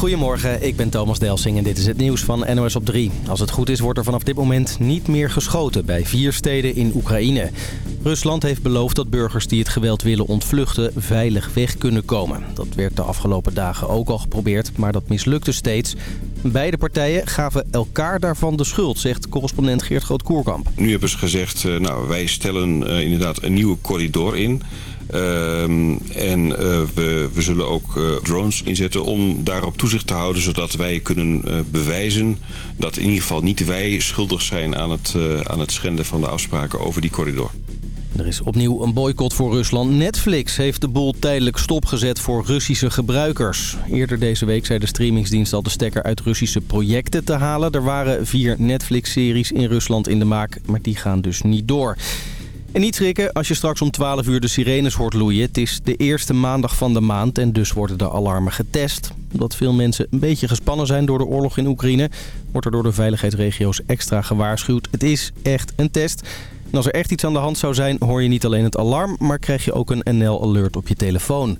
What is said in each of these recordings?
Goedemorgen, ik ben Thomas Delsing en dit is het nieuws van NOS op 3. Als het goed is wordt er vanaf dit moment niet meer geschoten bij vier steden in Oekraïne. Rusland heeft beloofd dat burgers die het geweld willen ontvluchten veilig weg kunnen komen. Dat werd de afgelopen dagen ook al geprobeerd, maar dat mislukte steeds. Beide partijen gaven elkaar daarvan de schuld, zegt correspondent Geert Groot-Koerkamp. Nu hebben ze gezegd, uh, nou, wij stellen uh, inderdaad een nieuwe corridor in... Um, en uh, we, we zullen ook uh, drones inzetten om daarop toezicht te houden... zodat wij kunnen uh, bewijzen dat in ieder geval niet wij schuldig zijn... aan het, aan het schenden van de afspraken over die corridor. Er is opnieuw een boycott voor Rusland. Netflix heeft de boel tijdelijk stopgezet voor Russische gebruikers. Eerder deze week zei de streamingsdienst al de stekker uit Russische projecten te halen. Er waren vier Netflix-series in Rusland in de maak, maar die gaan dus niet door. En niet schrikken als je straks om 12 uur de sirenes hoort loeien. Het is de eerste maandag van de maand en dus worden de alarmen getest. Omdat veel mensen een beetje gespannen zijn door de oorlog in Oekraïne... wordt er door de veiligheidsregio's extra gewaarschuwd. Het is echt een test. En als er echt iets aan de hand zou zijn, hoor je niet alleen het alarm... maar krijg je ook een NL-alert op je telefoon.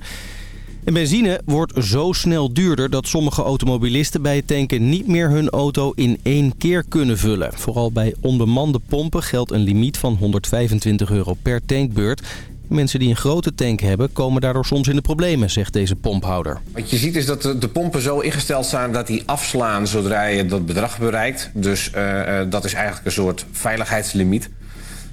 En benzine wordt zo snel duurder dat sommige automobilisten bij het tanken niet meer hun auto in één keer kunnen vullen. Vooral bij onbemande pompen geldt een limiet van 125 euro per tankbeurt. Mensen die een grote tank hebben komen daardoor soms in de problemen, zegt deze pomphouder. Wat je ziet is dat de pompen zo ingesteld zijn dat die afslaan zodra je dat bedrag bereikt. Dus uh, dat is eigenlijk een soort veiligheidslimiet.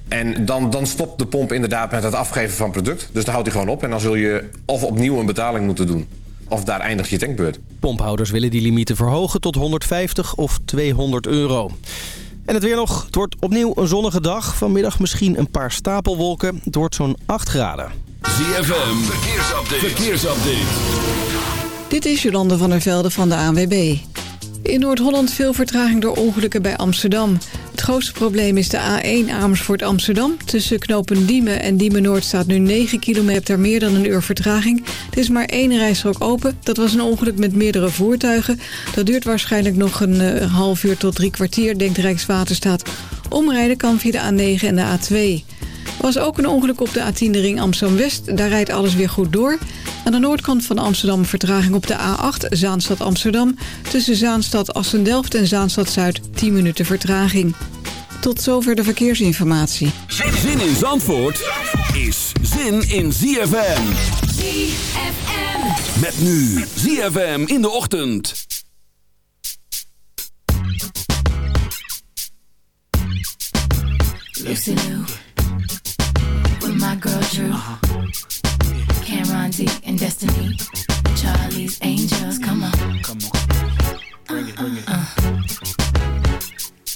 En dan, dan stopt de pomp inderdaad met het afgeven van product. Dus dan houdt hij gewoon op en dan zul je of opnieuw een betaling moeten doen. Of daar eindigt je tankbeurt. Pomphouders willen die limieten verhogen tot 150 of 200 euro. En het weer nog. Het wordt opnieuw een zonnige dag. Vanmiddag misschien een paar stapelwolken. Het wordt zo'n 8 graden. ZFM, verkeersupdate. verkeersupdate. Dit is Jolande van der Velde van de ANWB. In Noord-Holland veel vertraging door ongelukken bij Amsterdam. Het grootste probleem is de A1 Amersfoort-Amsterdam. Tussen knopen Diemen en Diemen-Noord staat nu 9 kilometer meer dan een uur vertraging. Er is maar één rijstrook open. Dat was een ongeluk met meerdere voertuigen. Dat duurt waarschijnlijk nog een uh, half uur tot drie kwartier, denkt Rijkswaterstaat. Omrijden kan via de A9 en de A2. Er was ook een ongeluk op de A10 de ring Amsterdam-West. Daar rijdt alles weer goed door. Aan de noordkant van Amsterdam vertraging op de A8 Zaanstad-Amsterdam. Tussen Zaanstad-Assendelft en Zaanstad-Zuid 10 minuten vertraging. Tot zover de verkeersinformatie. Zin in Zandvoort is zin in ZFM. ZFM. Met nu ZFM in de ochtend. Lucy Lou. With my girl Drew. Cameron D and Destiny. Charlie's Angels. Come on. Come on. Bring it, bring it.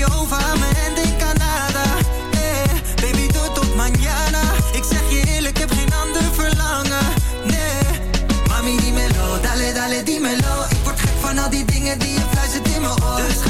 Jova, mijn hand in Canada. Nee, eh, baby doe tot mañana Ik zeg je eerlijk, ik heb geen ander verlangen. Nee, Mami die melo, dale dale die melo. Ik word gek van al die dingen die je fijn in mijn op.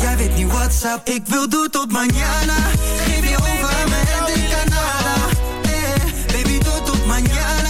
jij weet niet what's up Ik wil doen tot mañana. Mañana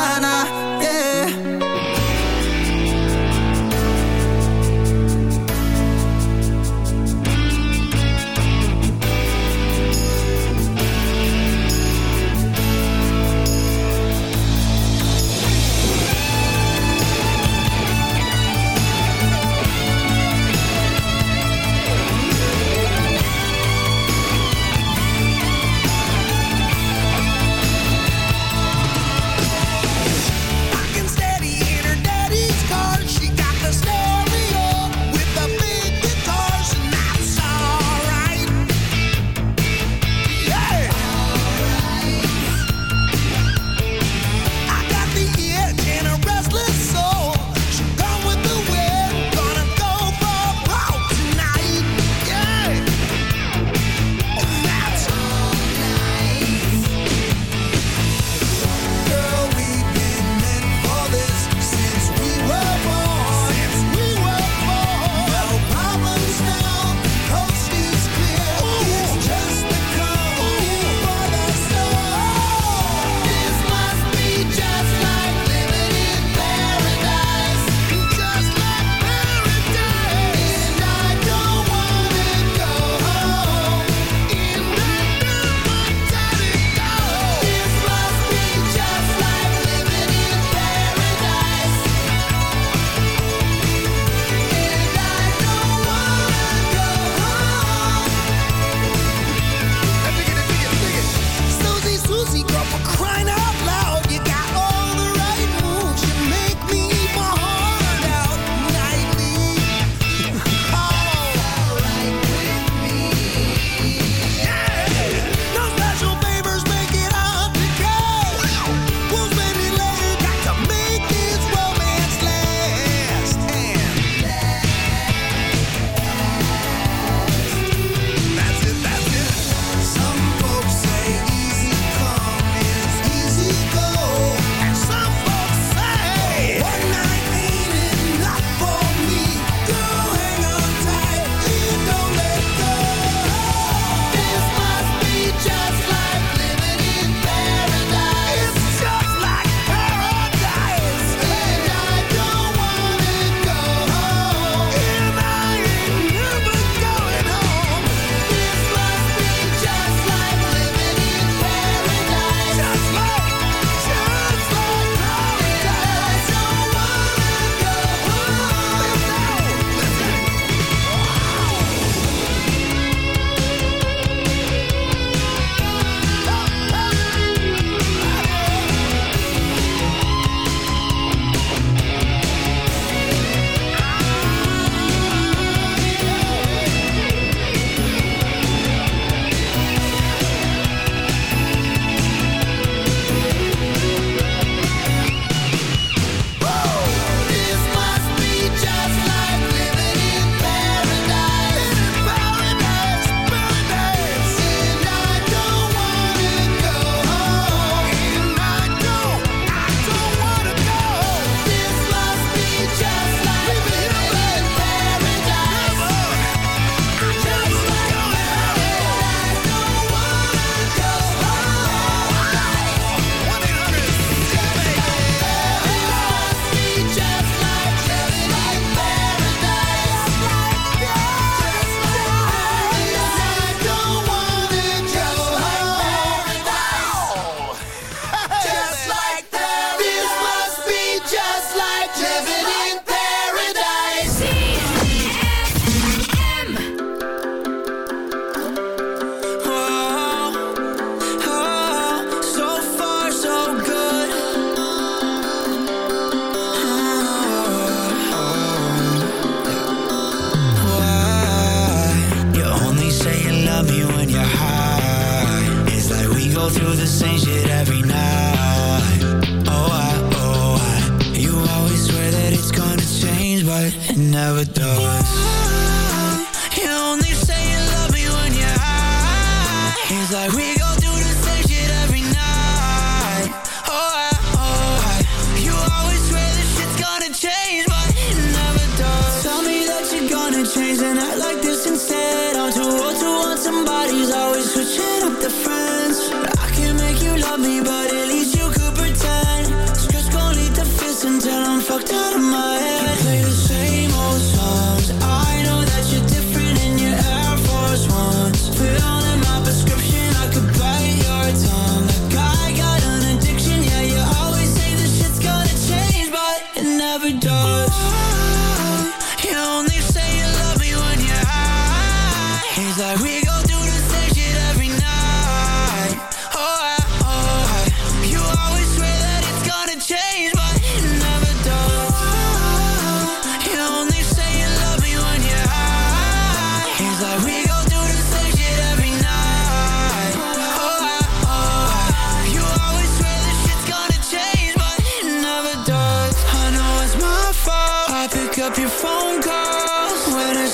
never does.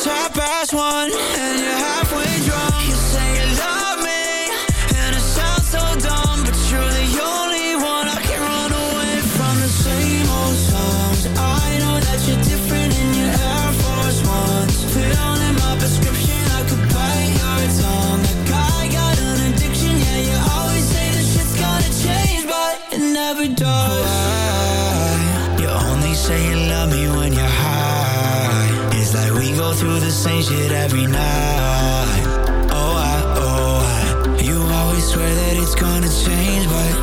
top ass one. same shit every night. Oh, I, oh, I. You always swear that it's gonna change, but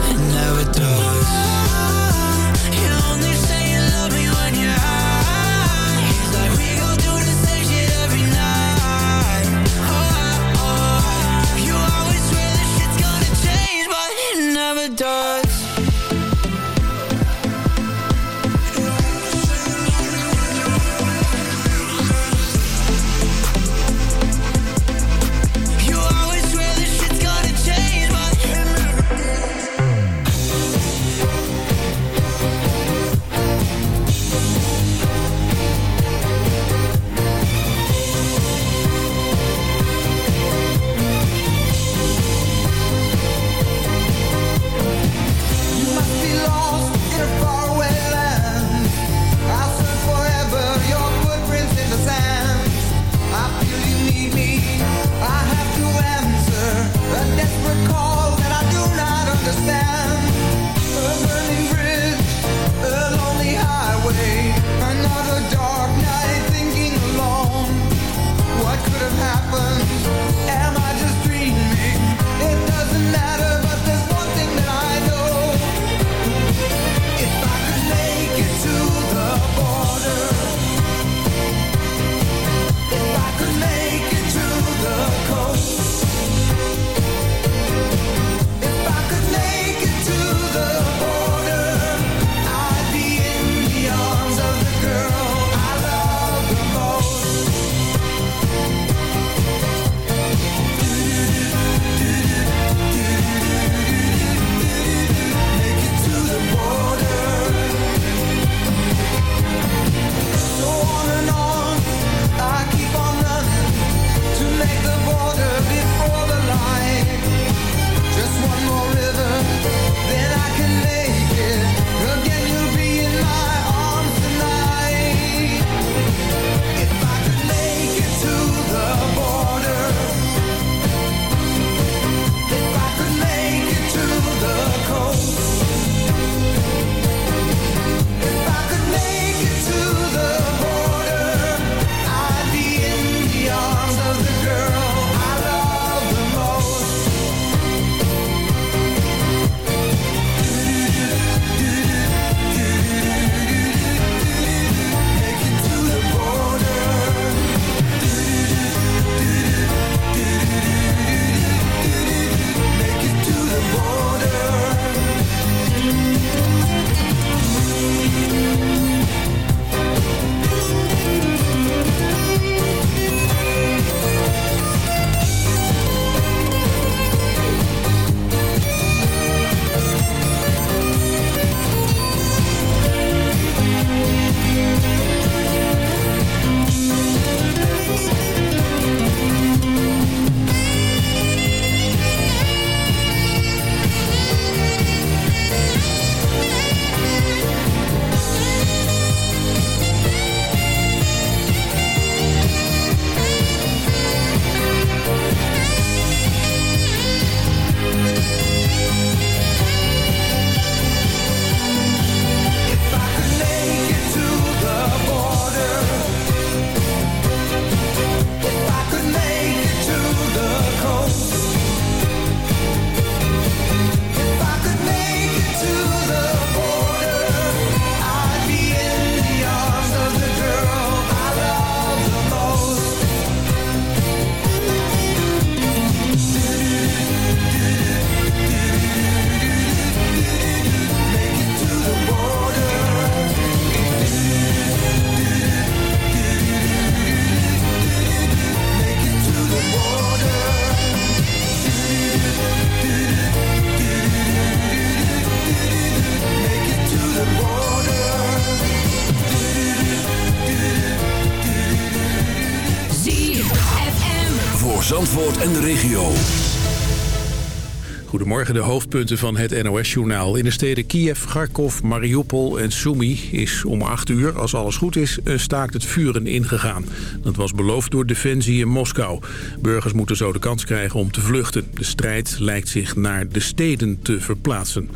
de hoofdpunten van het NOS-journaal. In de steden Kiev, Kharkov, Mariupol en Sumy is om 8 uur, als alles goed is, een staakt het vuren ingegaan. Dat was beloofd door Defensie in Moskou. Burgers moeten zo de kans krijgen om te vluchten. De strijd lijkt zich naar de steden te verplaatsen.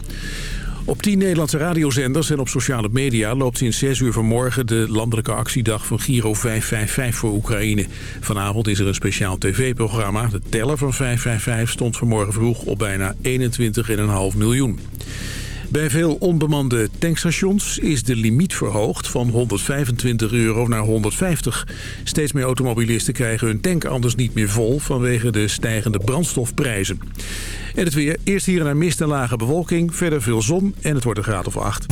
Op 10 Nederlandse radiozenders en op sociale media loopt sinds 6 uur vanmorgen de landelijke actiedag van Giro 555 voor Oekraïne. Vanavond is er een speciaal tv-programma. De teller van 555 stond vanmorgen vroeg op bijna 21,5 miljoen. Bij veel onbemande tankstations is de limiet verhoogd van 125 euro naar 150. Steeds meer automobilisten krijgen hun tank anders niet meer vol vanwege de stijgende brandstofprijzen. En het weer, eerst hier en daar mist en lage bewolking, verder veel zon en het wordt een graad of 8.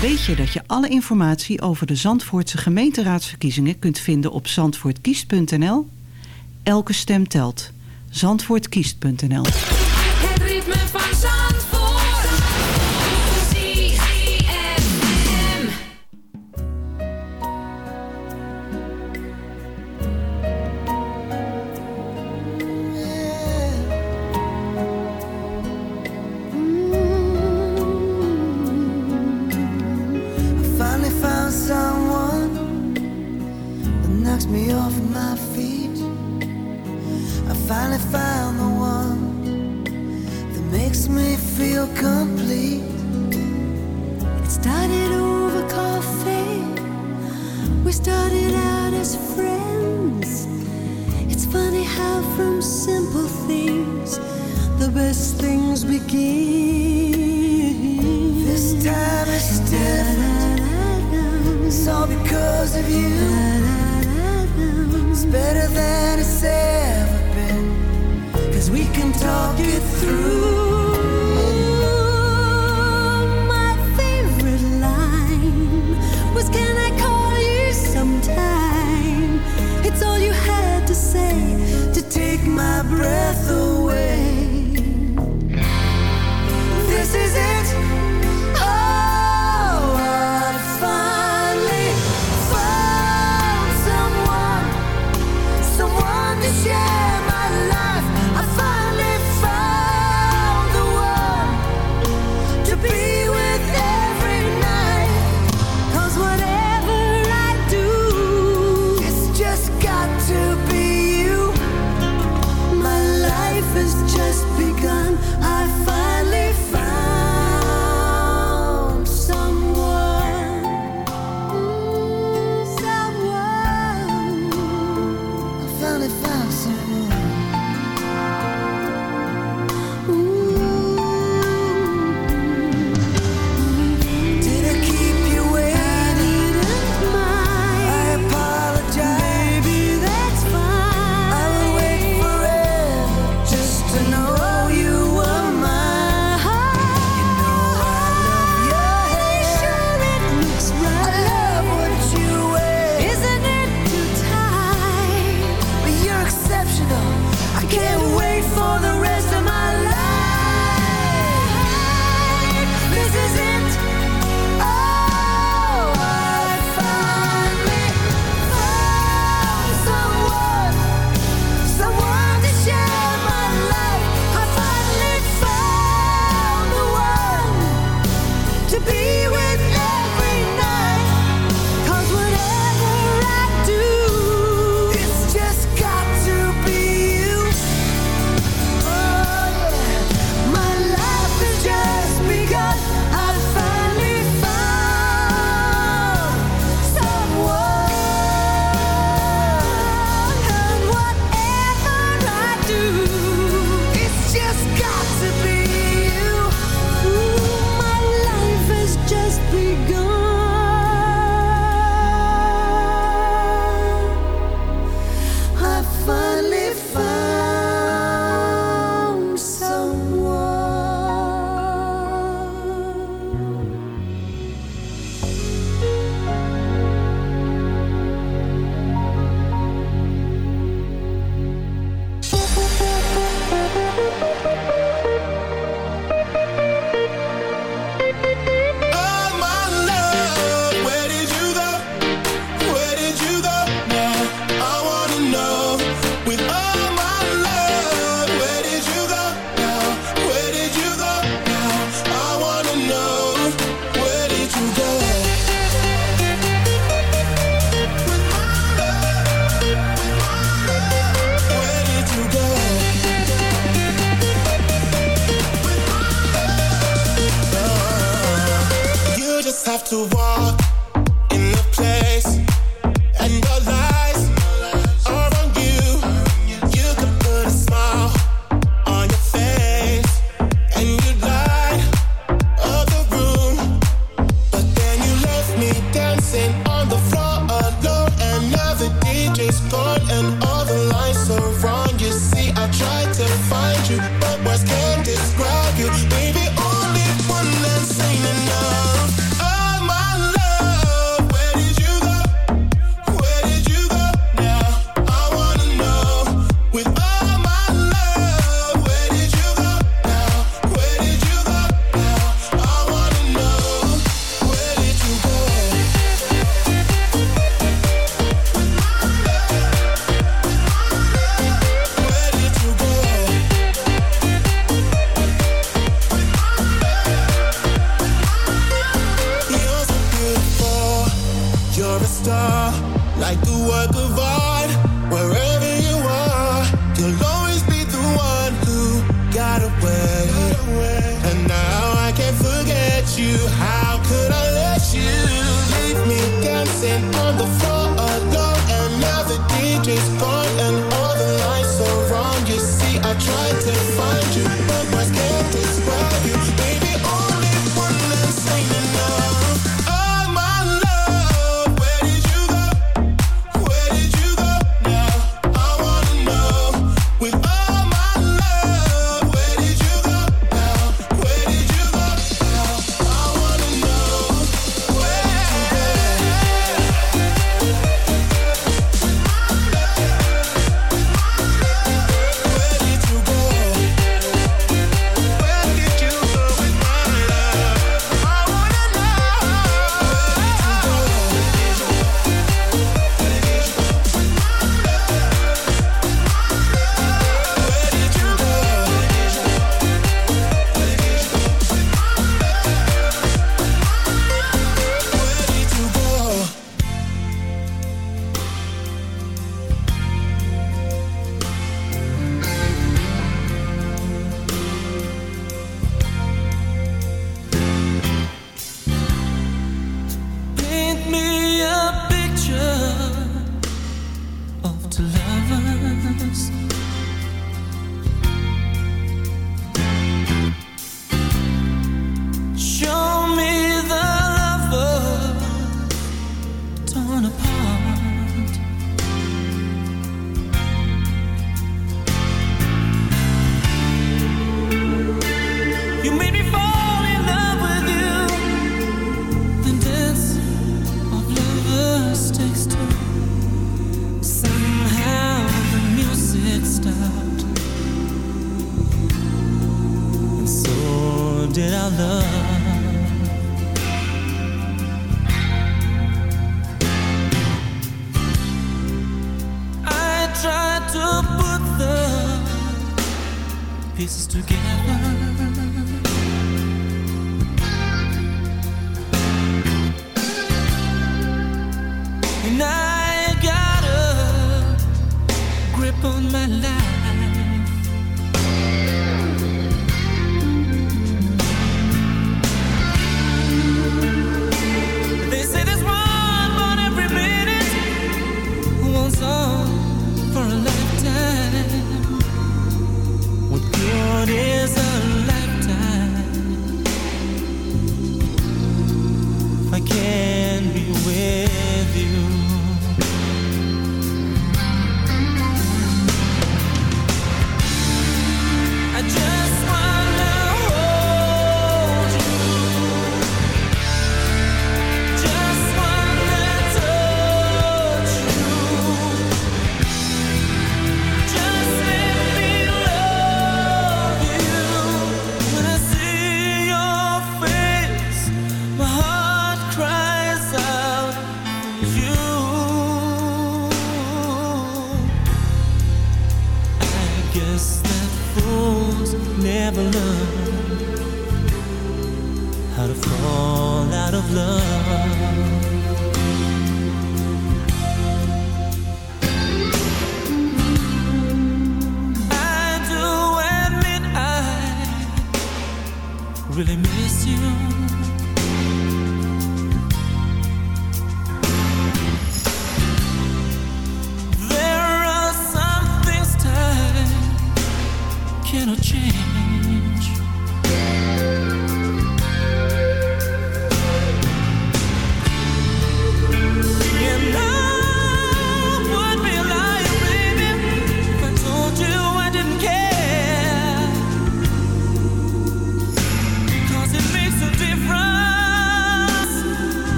Weet je dat je alle informatie over de Zandvoortse gemeenteraadsverkiezingen kunt vinden op zandvoortkiest.nl? Elke stem telt. Zandvoortkiest.nl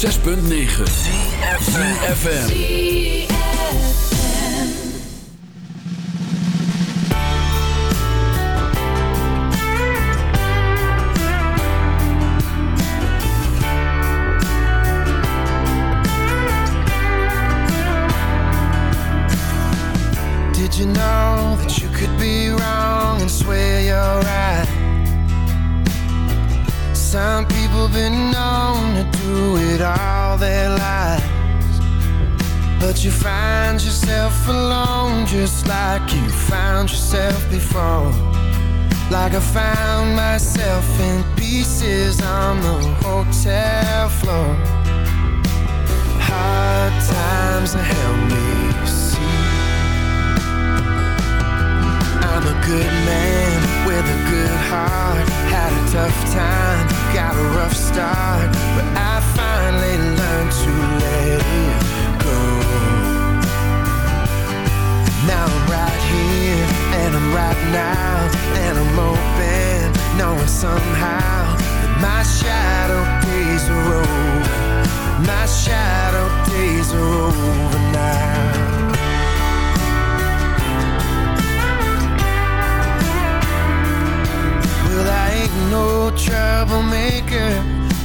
106.9 FM. But you find yourself alone just like you found yourself before. Like I found myself in pieces on the hotel floor. Hard times helped me see I'm a good man with a good heart. Had a tough time, got a rough start, but I finally to let it go. Now I'm right here, and I'm right now, and I'm open, knowing somehow my shadow days are over. My shadow days are over now. Well, I ain't no troublemaker,